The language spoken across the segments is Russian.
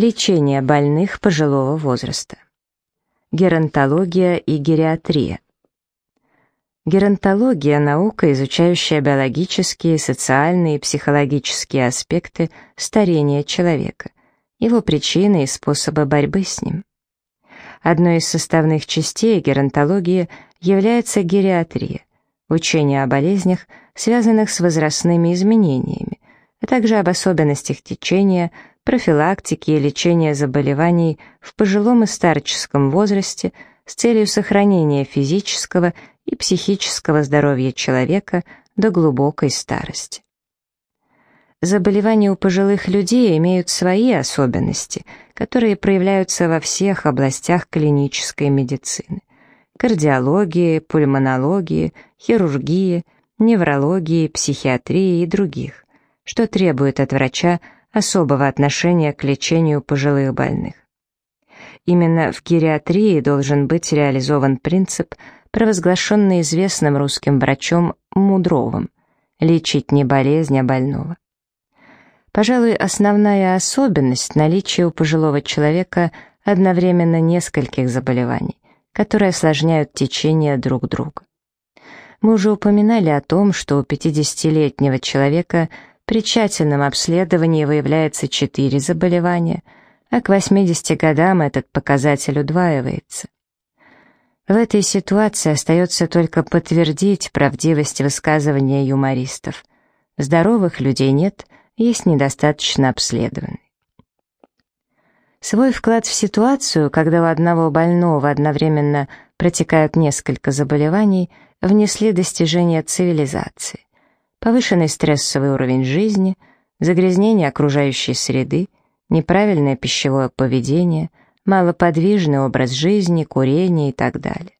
Лечение больных пожилого возраста. Геронтология и гериатрия. Геронтология – наука, изучающая биологические, социальные и психологические аспекты старения человека, его причины и способы борьбы с ним. Одной из составных частей геронтологии является гериатрия – учение о болезнях, связанных с возрастными изменениями, а также об особенностях течения, профилактики и лечения заболеваний в пожилом и старческом возрасте с целью сохранения физического и психического здоровья человека до глубокой старости. Заболевания у пожилых людей имеют свои особенности, которые проявляются во всех областях клинической медицины – кардиологии, пульмонологии, хирургии, неврологии, психиатрии и других, что требует от врача особого отношения к лечению пожилых больных. Именно в гериатрии должен быть реализован принцип, провозглашенный известным русским врачом Мудровым – лечить не болезнь, а больного. Пожалуй, основная особенность наличия у пожилого человека одновременно нескольких заболеваний, которые осложняют течение друг друга. Мы уже упоминали о том, что у 50-летнего человека при тщательном обследовании выявляется 4 заболевания, а к 80 годам этот показатель удваивается. В этой ситуации остается только подтвердить правдивость высказывания юмористов. Здоровых людей нет – есть недостаточно обследованный. Свой вклад в ситуацию, когда у одного больного одновременно протекают несколько заболеваний, внесли достижения цивилизации. Повышенный стрессовый уровень жизни, загрязнение окружающей среды, неправильное пищевое поведение, малоподвижный образ жизни, курение и так далее.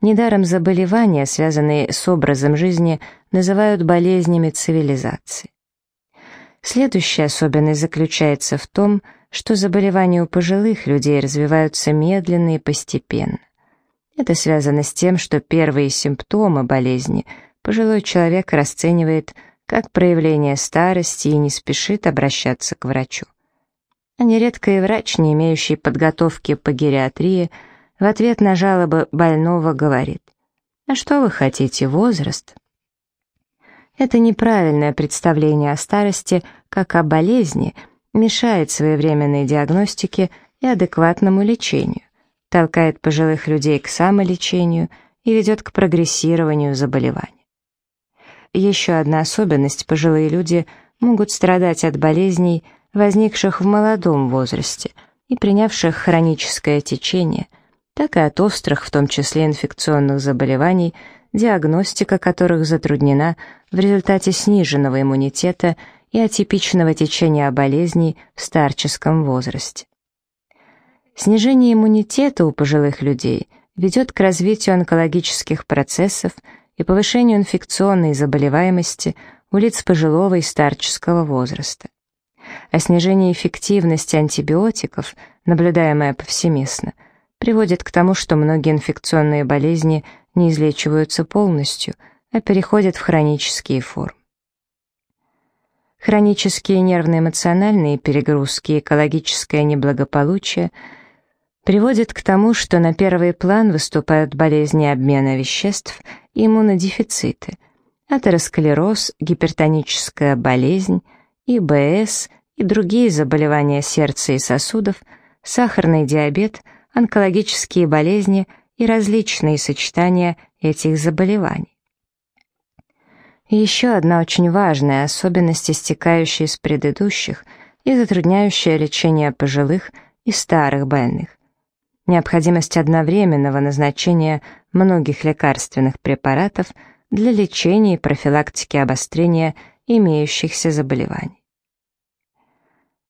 Недаром заболевания, связанные с образом жизни, называют болезнями цивилизации. Следующая особенность заключается в том, что заболевания у пожилых людей развиваются медленно и постепенно. Это связано с тем, что первые симптомы болезни пожилой человек расценивает как проявление старости и не спешит обращаться к врачу. А нередко и врач, не имеющий подготовки по гериатрии, в ответ на жалобы больного говорит «А что вы хотите, возраст?» Это неправильное представление о старости как о болезни мешает своевременной диагностике и адекватному лечению, толкает пожилых людей к самолечению и ведет к прогрессированию заболеваний. Еще одна особенность – пожилые люди могут страдать от болезней, возникших в молодом возрасте и принявших хроническое течение, так и от острых, в том числе инфекционных заболеваний, диагностика которых затруднена в результате сниженного иммунитета и атипичного течения болезней в старческом возрасте. Снижение иммунитета у пожилых людей ведет к развитию онкологических процессов и повышению инфекционной заболеваемости у лиц пожилого и старческого возраста. А снижение эффективности антибиотиков, наблюдаемое повсеместно, приводит к тому, что многие инфекционные болезни не излечиваются полностью, а переходят в хронические формы. Хронические нервно-эмоциональные перегрузки экологическое неблагополучие приводят к тому, что на первый план выступают болезни обмена веществ и иммунодефициты, атеросклероз, гипертоническая болезнь, ИБС и другие заболевания сердца и сосудов, сахарный диабет, онкологические болезни и различные сочетания этих заболеваний. Еще одна очень важная особенность, истекающая из предыдущих и затрудняющая лечение пожилых и старых больных. Необходимость одновременного назначения многих лекарственных препаратов для лечения и профилактики обострения имеющихся заболеваний.